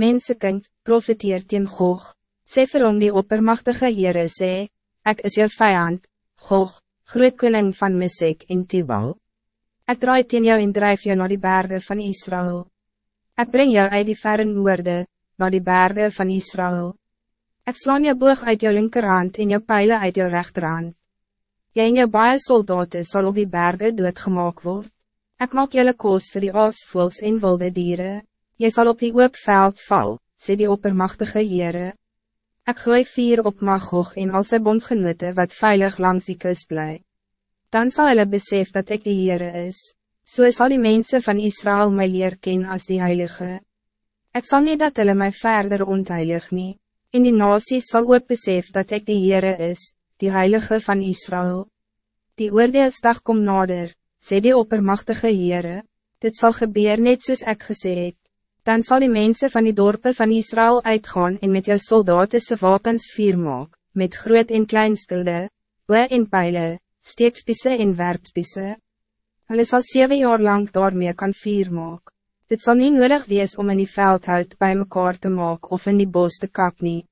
Mensenkind, profiteer teen Gog, sê vir hom die oppermachtige Heere sê, ek is jou vijand, Gog, groot koning van Mesek en Tibal. Ik draai teen jou en drijf jou naar die bergen van Israël. Ik breng jou uit die verre noorde, naar die bergen van Israël. Ik slaan jou boog uit jou linkerhand en jou pijlen uit jou rechterhand. Jy en jou baie soldaten sal op die bergen doodgemaak word. Ik maak julle koos vir die aasvoels en wilde dieren. Jy sal op die oop veld val, sê die oppermachtige Heere. Ik gooi vier op Magog en al sy bondgenote wat veilig langs die kus bly. Dan zal hulle besef dat ik die Heere is. So sal die mensen van Israël my leer ken as die Heilige. Ik zal niet dat hulle my verder ontheilig nie. In die nasies sal ook besef dat ik die Heere is, die Heilige van Israël. Die oordeelsdag kom nader, sê die oppermachtige Heere, dit zal gebeuren net soos ek gesê het. Dan zal die mensen van die dorpen van Israël uitgaan en met jou soldatische wapens vier maak, met groot en klein spilde, oor en pijlen, steekspisse en werpspisse. Hulle sal 7 jaar lang daarmee kan vier maak. Dit zal niet nodig wees om in die veldhout bij mekaar te maak of in die bos te kap nie.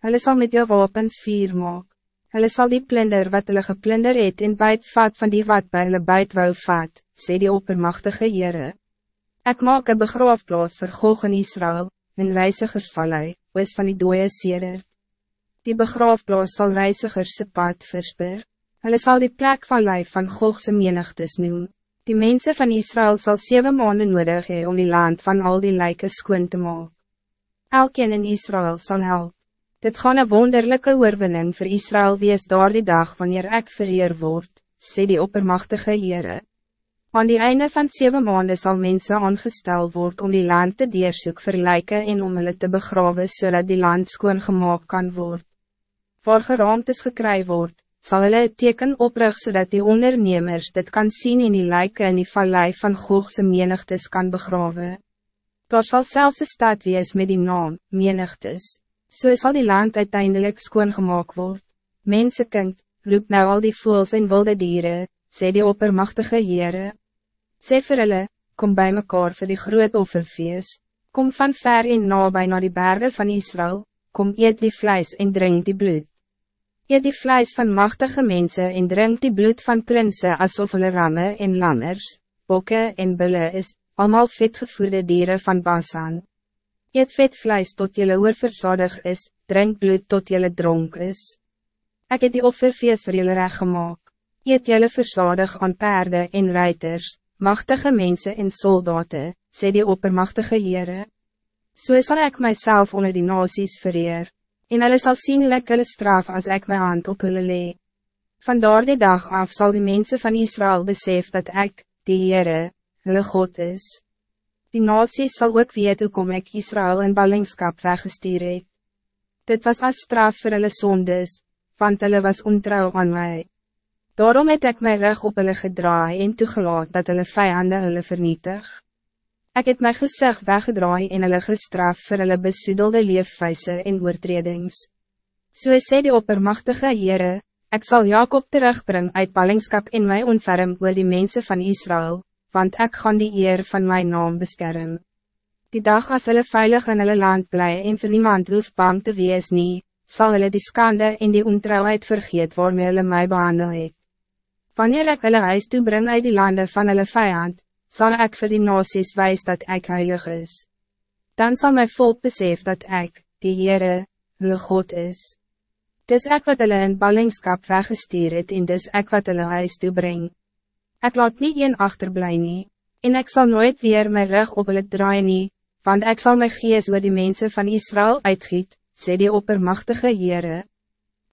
Hulle sal met jou wapens vier maak. Hulle sal die plunder wat hulle geplunder het en buit vat van die wat by hulle buit wou vat, sê die oppermachtige Heere. Ek maak een begraafplaas vir Gog in Israël, in reizigersvallei, oos van die dooie sedert. Die begraafplaas sal reisigers se pad versper. Hulle sal die plek vallei van Gogse menigtes noem. Die mensen van Israël zal zeven maanden nodig hebben om die land van al die lijken skoon te maken. Elkeen in Israël zal helpen. Dit gaan een wonderlijke oorwinning voor Israël wees daar die dag wanneer ek vereer word, sê die oppermachtige Heere. Aan die einde van zeven maanden zal mensen aangesteld worden om die land te deersoek verlijken en om hulle te begraven zodat die land skoon gemaakt kan worden. Voor geraamtes gekry word, sal hulle het teken oprig zodat die ondernemers dit kan zien in die lijken en die vallei van Googse menigtes kan begraven. Daar sal selfs een stad wees met die naam, menigtes so zal die land uiteindelijk skoongemaak word. Mensenkind, roep nou al die voels en wilde dieren, sê die oppermachtige Heere. Sê vir hulle, kom bij mekaar vir die groot offerfeest, kom van ver en nabij naar die bergen van Israël, kom eet die vlijs en drink die bloed. Eet die vlijs van machtige mensen en drink die bloed van prinsen alsof hulle ramme en lammers, bokke en bulle is, allemaal vetgevoerde dieren van Basan. Eet vet vlees tot jelle oorversadig is, drink bloed tot jelle dronk is. Ik het die offerfeest voor jelle recht gemaakt. Eet jelle versadig aan paarden en ruiters, machtige mensen en soldaten, sê die oppermachtige Heere. So zal ik mijzelf onder die nasies vereer, en hulle sal sien ek hulle straf als ik mijn hand op hulle lee. Vandaar die dag af zal die mensen van Israël besef dat ik, die Heere, hulle God is. Die nasie sal ook weet hoe kom ek Israël in ballingskap weggestuur het. Dit was als straf vir hulle sondes, want hulle was ontrouw aan mij. Daarom het ek my rug op hulle gedraai en toegelaat dat hulle vijanden hulle vernietig. Ik het my gezicht weggedraai en hulle gestraf vir hulle besoedelde leefwijze en oortredings. So sê die oppermachtige Heere, ik zal Jacob terugbrengen uit ballingskap in my onferm oor die mensen van Israël, want ik gaan die eer van mijn naam beschermen. Die dag als hulle veilig in hulle land bly en vir niemand hoef bang te wees nie, sal hulle die skande en die ontrouwheid vergeet waarmee hulle my behandel het. Wanneer ik hulle huis toe bring uit die landen van hulle vijand, zal ik voor die nasies wijs dat ik heilig is. Dan zal mijn volk besef dat ik, die Heere, hulle God is. Dis ek wat hulle in ballingskap weggestuur het en dis ek wat hulle huis toe bring. Ik laat niet een achterblij nie, en ik zal nooit weer mijn rug op hulle draai nie, want ik zal mijn gees oor die mensen van Israël uitgiet, sê die oppermachtige Heere.